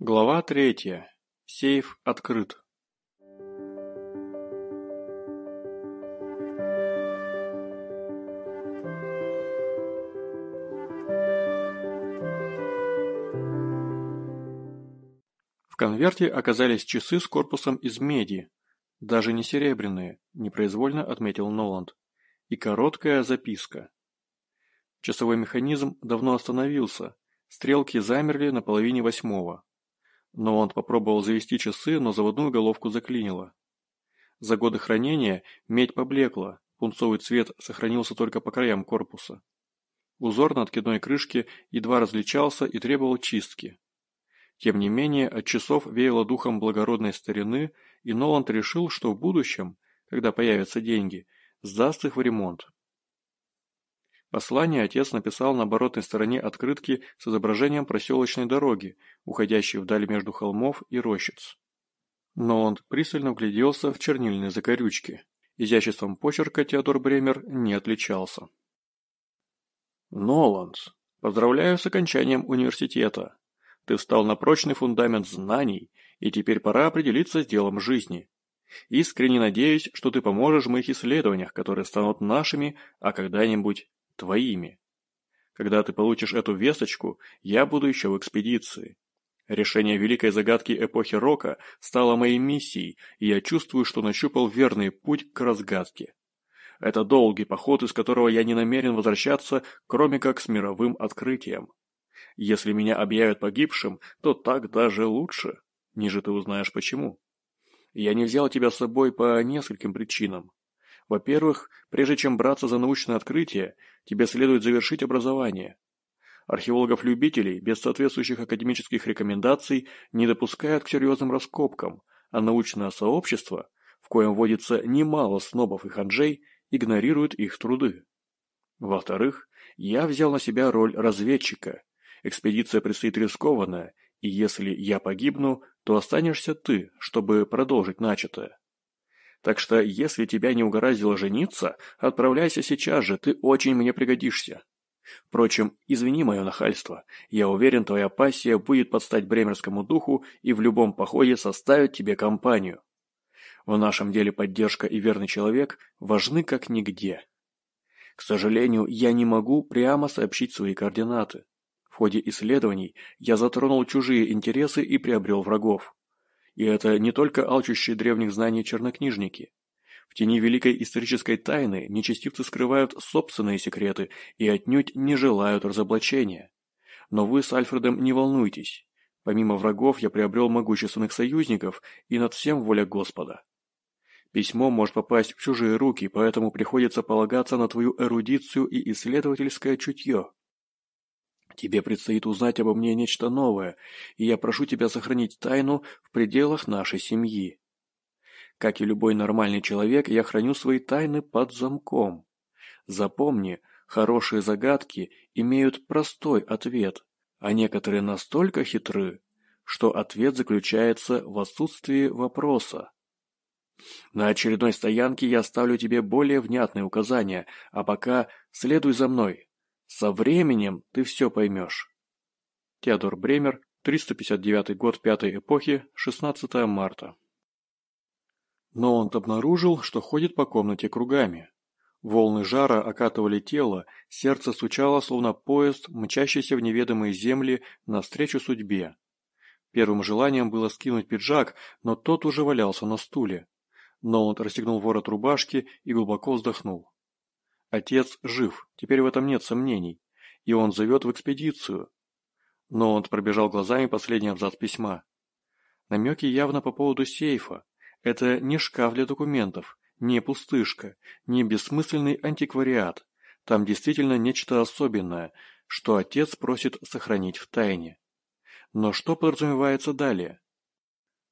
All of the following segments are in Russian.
Глава третья. Сейф открыт. В конверте оказались часы с корпусом из меди, даже не серебряные, непроизвольно отметил Ноланд, и короткая записка. Часовой механизм давно остановился, стрелки замерли на половине восьмого. Но он попробовал завести часы, но заводную головку заклинило. За годы хранения медь поблекла, пунцовый цвет сохранился только по краям корпуса. Узор на откидной крышке едва различался и требовал чистки. Тем не менее, от часов веяло духом благородной старины, и Ноланд решил, что в будущем, когда появятся деньги, сдаст их в ремонт. Послание отец написал на оборотной стороне открытки с изображением проселочной дороги, уходящей вдаль между холмов и рощиц. Но он пристально вгляделся в чернильные закорючки. Изяществом почерка Теодор Бремер не отличался. «Ноланд, поздравляю с окончанием университета. Ты встал на прочный фундамент знаний, и теперь пора определиться с делом жизни. Искренне надеюсь, что ты поможешь в моих исследованиях, которые станут нашими, а когда-нибудь твоими. Когда ты получишь эту весточку, я буду еще в экспедиции. Решение великой загадки эпохи Рока стало моей миссией, и я чувствую, что нащупал верный путь к разгадке. Это долгий поход, из которого я не намерен возвращаться, кроме как с мировым открытием. Если меня объявят погибшим, то так даже лучше. Ниже ты узнаешь почему. Я не взял тебя с собой по нескольким причинам. Во-первых, прежде чем браться за научное открытие, тебе следует завершить образование. Археологов-любителей без соответствующих академических рекомендаций не допускают к серьезным раскопкам, а научное сообщество, в коем водится немало снобов и ханжей, игнорирует их труды. Во-вторых, я взял на себя роль разведчика. Экспедиция предстоит рискованная, и если я погибну, то останешься ты, чтобы продолжить начатое. Так что, если тебя не угораздило жениться, отправляйся сейчас же, ты очень мне пригодишься. Впрочем, извини мое нахальство. Я уверен, твоя пассия будет подстать бремерскому духу и в любом походе составит тебе компанию. В нашем деле поддержка и верный человек важны как нигде. К сожалению, я не могу прямо сообщить свои координаты. В ходе исследований я затронул чужие интересы и приобрел врагов. И это не только алчущие древних знаний чернокнижники. В тени великой исторической тайны нечестивцы скрывают собственные секреты и отнюдь не желают разоблачения. Но вы с Альфредом не волнуйтесь. Помимо врагов я приобрел могущественных союзников, и над всем воля Господа. Письмо может попасть в чужие руки, поэтому приходится полагаться на твою эрудицию и исследовательское чутье. Тебе предстоит узнать обо мне нечто новое, и я прошу тебя сохранить тайну в пределах нашей семьи. Как и любой нормальный человек, я храню свои тайны под замком. Запомни, хорошие загадки имеют простой ответ, а некоторые настолько хитры, что ответ заключается в отсутствии вопроса. На очередной стоянке я оставлю тебе более внятные указания, а пока следуй за мной. Со временем ты все поймешь. Теодор Бремер, 359 год пятой эпохи, 16 марта. Но он обнаружил, что ходит по комнате кругами. Волны жара окатывали тело, сердце стучало, словно поезд, мчащийся в неведомые земли навстречу судьбе. Первым желанием было скинуть пиджак, но тот уже валялся на стуле. Но он расстегнул ворот рубашки и глубоко вздохнул. Отец жив, теперь в этом нет сомнений, и он зовет в экспедицию. Но он пробежал глазами последний абзац письма. Намеки явно по поводу сейфа. Это не шкаф для документов, не пустышка, не бессмысленный антиквариат. Там действительно нечто особенное, что отец просит сохранить в тайне. Но что подразумевается далее?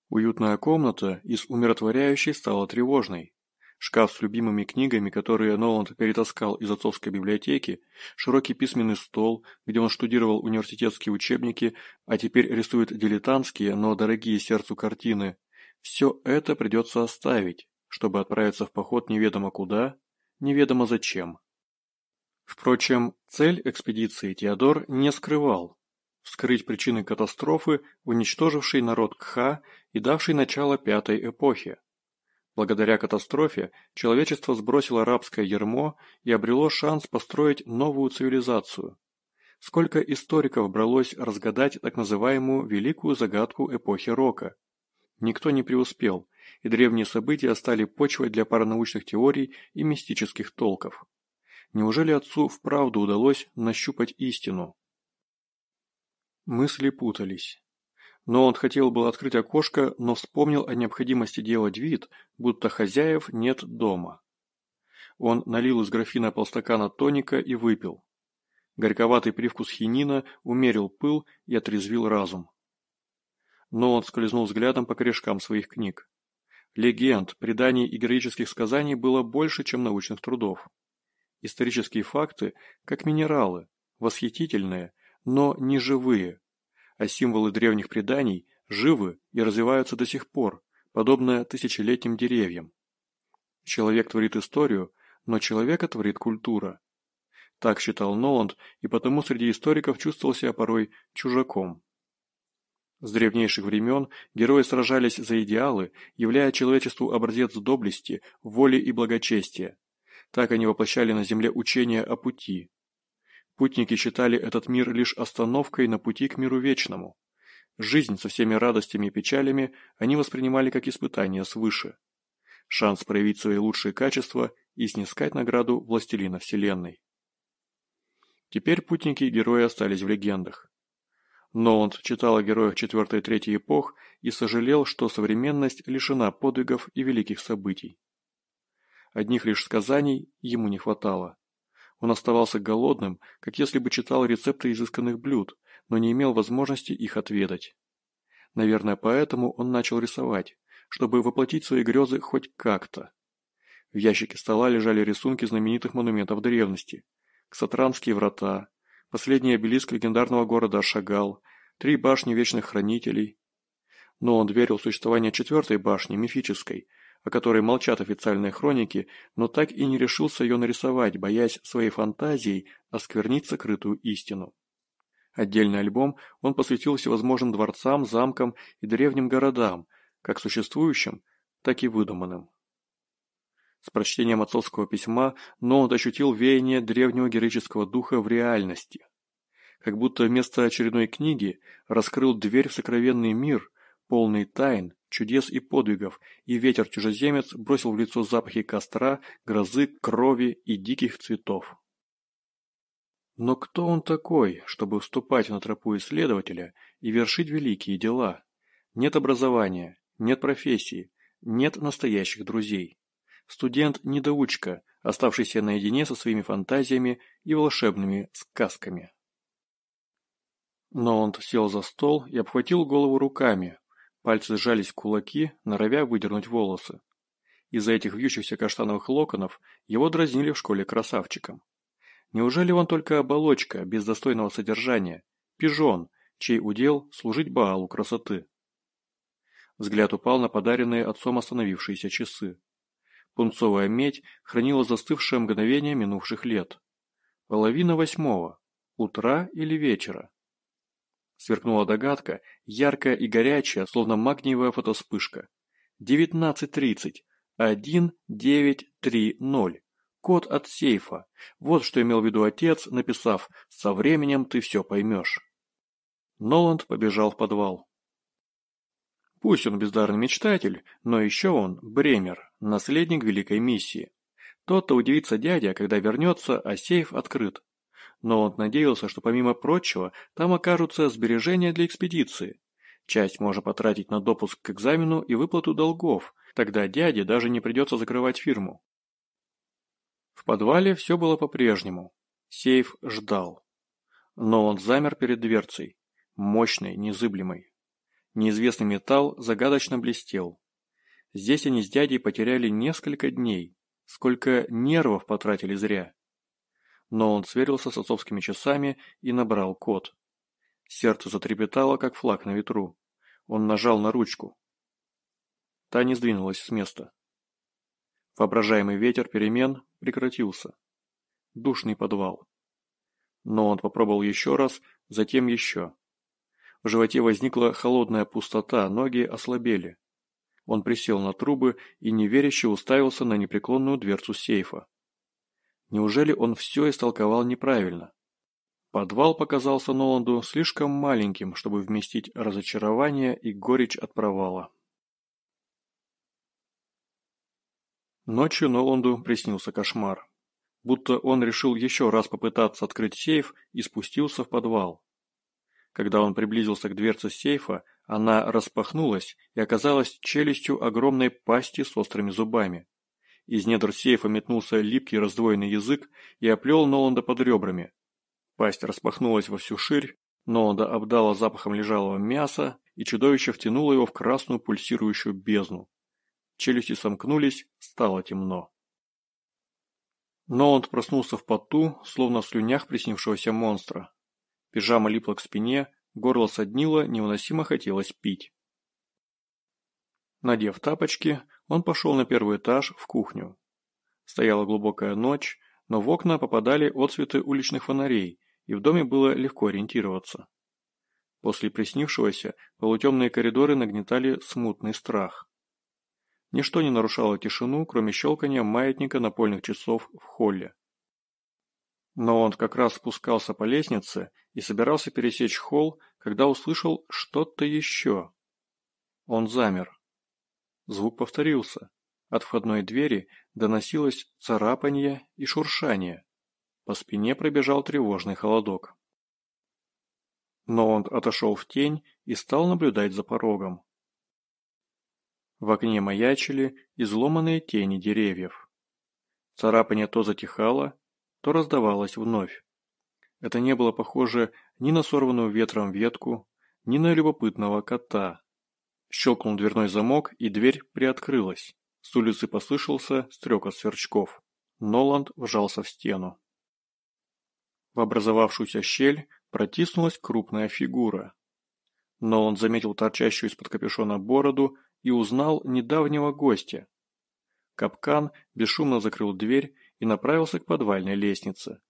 Уютная комната из умиротворяющей стала тревожной. Шкаф с любимыми книгами, которые Ноланд перетаскал из отцовской библиотеки, широкий письменный стол, где он штудировал университетские учебники, а теперь рисует дилетантские, но дорогие сердцу картины. Все это придется оставить, чтобы отправиться в поход неведомо куда, неведомо зачем. Впрочем, цель экспедиции Теодор не скрывал. вскрыть причины катастрофы, уничтожившей народ Кха и давшей начало пятой эпохе. Благодаря катастрофе человечество сбросило рабское ярмо и обрело шанс построить новую цивилизацию. Сколько историков бралось разгадать так называемую «великую загадку эпохи Рока». Никто не преуспел, и древние события стали почвой для паранаучных теорий и мистических толков. Неужели отцу вправду удалось нащупать истину? Мысли путались. Но он хотел было открыть окошко, но вспомнил о необходимости делать вид, будто хозяев нет дома. Он налил из графина полстакана тоника и выпил. Горьковатый привкус хинина умерил пыл и отрезвил разум. Но он скользнул взглядом по корешкам своих книг. Легенд, преданий и героических сказаний было больше, чем научных трудов. Исторические факты, как минералы, восхитительные, но не живые, а символы древних преданий живы и развиваются до сих пор, подобно тысячелетним деревьям. Человек творит историю, но человека творит культура. Так считал Ноланд, и потому среди историков чувствовал себя порой чужаком. С древнейших времен герои сражались за идеалы, являя человечеству образец доблести, воли и благочестия. Так они воплощали на земле учение о пути, Путники считали этот мир лишь остановкой на пути к миру вечному. Жизнь со всеми радостями и печалями они воспринимали как испытание свыше. Шанс проявить свои лучшие качества и снискать награду властелина Вселенной. Теперь путники и герои остались в легендах. Но он читал о героях четвертой и третьей эпох и сожалел, что современность лишена подвигов и великих событий. Одних лишь сказаний ему не хватало. Он оставался голодным, как если бы читал рецепты изысканных блюд, но не имел возможности их отведать. Наверное, поэтому он начал рисовать, чтобы воплотить свои грезы хоть как-то. В ящике стола лежали рисунки знаменитых монументов древности. Ксатранские врата, последний обелиск легендарного города Шагал, три башни Вечных Хранителей. Но он верил в существование четвертой башни, мифической, о которой молчат официальные хроники, но так и не решился ее нарисовать, боясь своей фантазией осквернить сокрытую истину. Отдельный альбом он посвятил всевозможным дворцам, замкам и древним городам, как существующим, так и выдуманным. С прочтением отцовского письма Ноут ощутил веяние древнего героического духа в реальности. Как будто вместо очередной книги раскрыл дверь в сокровенный мир, полный тайн, чудес и подвигов, и ветер-чужеземец бросил в лицо запахи костра, грозы, крови и диких цветов. Но кто он такой, чтобы вступать на тропу исследователя и вершить великие дела? Нет образования, нет профессии, нет настоящих друзей. Студент-недоучка, оставшийся наедине со своими фантазиями и волшебными сказками. Но он сел за стол и обхватил голову руками, Пальцы сжались в кулаки, норовя выдернуть волосы. Из-за этих вьющихся каштановых локонов его дразнили в школе красавчиком. Неужели он только оболочка, без достойного содержания, пижон, чей удел служить Баалу красоты? Взгляд упал на подаренные отцом остановившиеся часы. Пунцовая медь хранила застывшее мгновение минувших лет. Половина восьмого. Утра или вечера? Сверкнула догадка, яркая и горячая, словно магниевая фотоспышка. Девятнадцать тридцать. Один, девять, три, ноль. Код от сейфа. Вот что имел в виду отец, написав «Со временем ты все поймешь». Ноланд побежал в подвал. Пусть он бездарный мечтатель, но еще он Бремер, наследник великой миссии. Тот-то удивится дядя, когда вернется, а сейф открыт но он надеялся, что помимо прочего, там окажутся сбережения для экспедиции. Часть можно потратить на допуск к экзамену и выплату долгов, тогда дяде даже не придется закрывать фирму. В подвале все было по-прежнему. Сейф ждал. Но он замер перед дверцей, мощной, незыблемой. Неизвестный металл загадочно блестел. Здесь они с дядей потеряли несколько дней. Сколько нервов потратили зря но он сверился с отцовскими часами и набрал код. Сердце затрепетало, как флаг на ветру. Он нажал на ручку. Та не сдвинулась с места. Воображаемый ветер перемен прекратился. Душный подвал. Но он попробовал еще раз, затем еще. В животе возникла холодная пустота, ноги ослабели. Он присел на трубы и неверяще уставился на непреклонную дверцу сейфа. Неужели он все истолковал неправильно? Подвал показался Ноланду слишком маленьким, чтобы вместить разочарование и горечь от провала. Ночью Ноланду приснился кошмар. Будто он решил еще раз попытаться открыть сейф и спустился в подвал. Когда он приблизился к дверце сейфа, она распахнулась и оказалась челюстью огромной пасти с острыми зубами. Из недр сейфа метнулся липкий раздвоенный язык и оплел Ноланда под ребрами. Пасть распахнулась во всю ширь, Ноланда обдала запахом лежалого мяса, и чудовище втянуло его в красную пульсирующую бездну. Челюсти сомкнулись, стало темно. Ноланд проснулся в поту, словно в слюнях приснившегося монстра. Пижама липла к спине, горло соднило, невыносимо хотелось пить. Надев тапочки, он пошел на первый этаж в кухню. Стояла глубокая ночь, но в окна попадали отсветы уличных фонарей, и в доме было легко ориентироваться. После приснившегося полутемные коридоры нагнетали смутный страх. Ничто не нарушало тишину, кроме щелкания маятника напольных часов в холле. Но он как раз спускался по лестнице и собирался пересечь холл, когда услышал что-то еще. Он замер. Звук повторился. От входной двери доносилось царапанье и шуршание. По спине пробежал тревожный холодок. Но он отошел в тень и стал наблюдать за порогом. В окне маячили изломанные тени деревьев. Царапание то затихало, то раздавалось вновь. Это не было похоже ни на сорванную ветром ветку, ни на любопытного кота. Щелкнул дверной замок, и дверь приоткрылась. С улицы послышался стрекот сверчков. Ноланд вжался в стену. В образовавшуюся щель протиснулась крупная фигура. Ноланд заметил торчащую из-под капюшона бороду и узнал недавнего гостя. Капкан бесшумно закрыл дверь и направился к подвальной лестнице.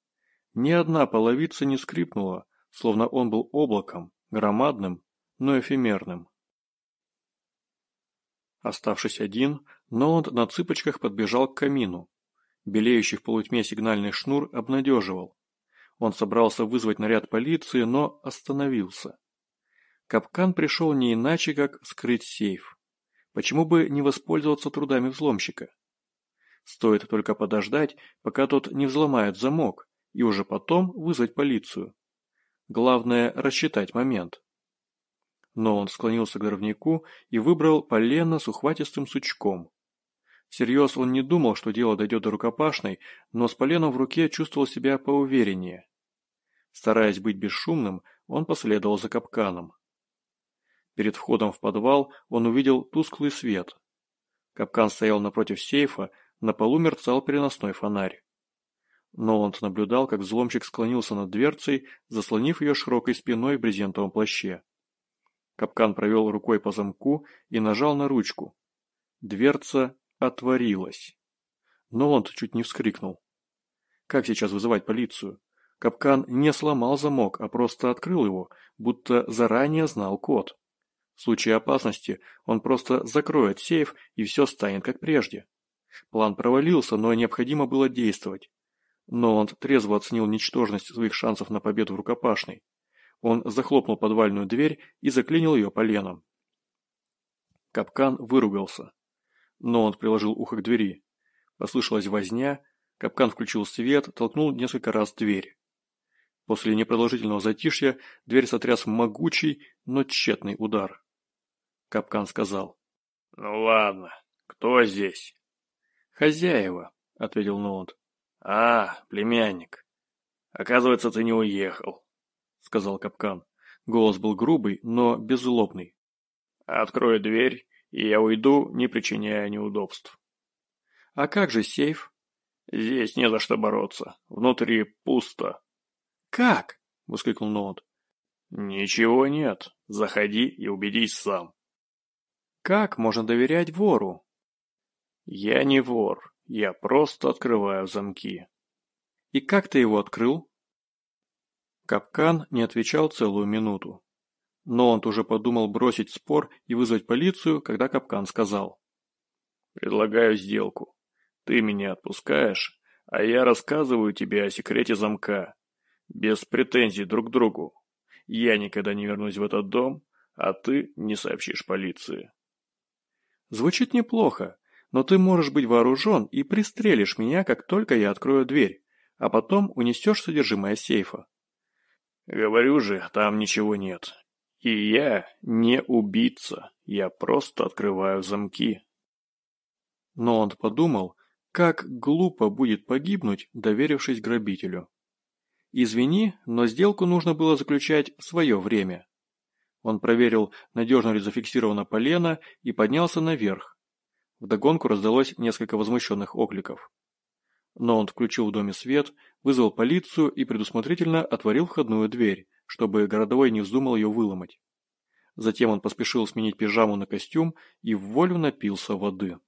Ни одна половица не скрипнула, словно он был облаком, громадным, но эфемерным. Оставшись один, Ноланд на цыпочках подбежал к камину. Белеющий в полутьме сигнальный шнур обнадеживал. Он собрался вызвать наряд полиции, но остановился. Капкан пришел не иначе, как скрыть сейф. Почему бы не воспользоваться трудами взломщика? Стоит только подождать, пока тот не взломает замок, и уже потом вызвать полицию. Главное – рассчитать момент но он склонился к дровнику и выбрал полено с ухватистым сучком. Всерьез он не думал, что дело дойдет до рукопашной, но с поленом в руке чувствовал себя поувереннее. Стараясь быть бесшумным, он последовал за капканом. Перед входом в подвал он увидел тусклый свет. Капкан стоял напротив сейфа, на полу мерцал переносной фонарь. Ноланд наблюдал, как взломщик склонился над дверцей, заслонив ее широкой спиной в брезентовом плаще. Капкан провел рукой по замку и нажал на ручку. Дверца отворилась. Ноланд чуть не вскрикнул. Как сейчас вызывать полицию? Капкан не сломал замок, а просто открыл его, будто заранее знал код. В случае опасности он просто закроет сейф, и все станет как прежде. План провалился, но необходимо было действовать. Ноланд трезво оценил ничтожность своих шансов на победу в рукопашной. Он захлопнул подвальную дверь и заклинил ее поленом. Капкан выругался. Но он приложил ухо к двери. Послышалась возня, Капкан включил свет, толкнул несколько раз дверь. После непродолжительного затишья дверь сотряс могучий, но тщетный удар. Капкан сказал. «Ну ладно, кто здесь?» «Хозяева», — ответил Ноланд. «А, племянник. Оказывается, ты не уехал сказал капкан. Голос был грубый, но беззлобный. «Открой дверь, и я уйду, не причиняя неудобств». «А как же сейф?» «Здесь не за что бороться. Внутри пусто». «Как?» — воскликнул Ноланд. «Ничего нет. Заходи и убедись сам». «Как можно доверять вору?» «Я не вор. Я просто открываю замки». «И как ты его открыл?» Капкан не отвечал целую минуту. Но он уже подумал бросить спор и вызвать полицию, когда Капкан сказал. «Предлагаю сделку. Ты меня отпускаешь, а я рассказываю тебе о секрете замка. Без претензий друг к другу. Я никогда не вернусь в этот дом, а ты не сообщишь полиции». Звучит неплохо, но ты можешь быть вооружен и пристрелишь меня, как только я открою дверь, а потом унесешь содержимое сейфа. Говорю же, там ничего нет. И я не убийца, я просто открываю замки. Но он подумал, как глупо будет погибнуть, доверившись грабителю. Извини, но сделку нужно было заключать в свое время. Он проверил, надежно ли зафиксировано полено, и поднялся наверх. Вдогонку раздалось несколько возмущенных окликов. Но он включил в доме свет, вызвал полицию и предусмотрительно отворил входную дверь, чтобы городовой не вздумал ее выломать. Затем он поспешил сменить пижаму на костюм и в волю напился воды.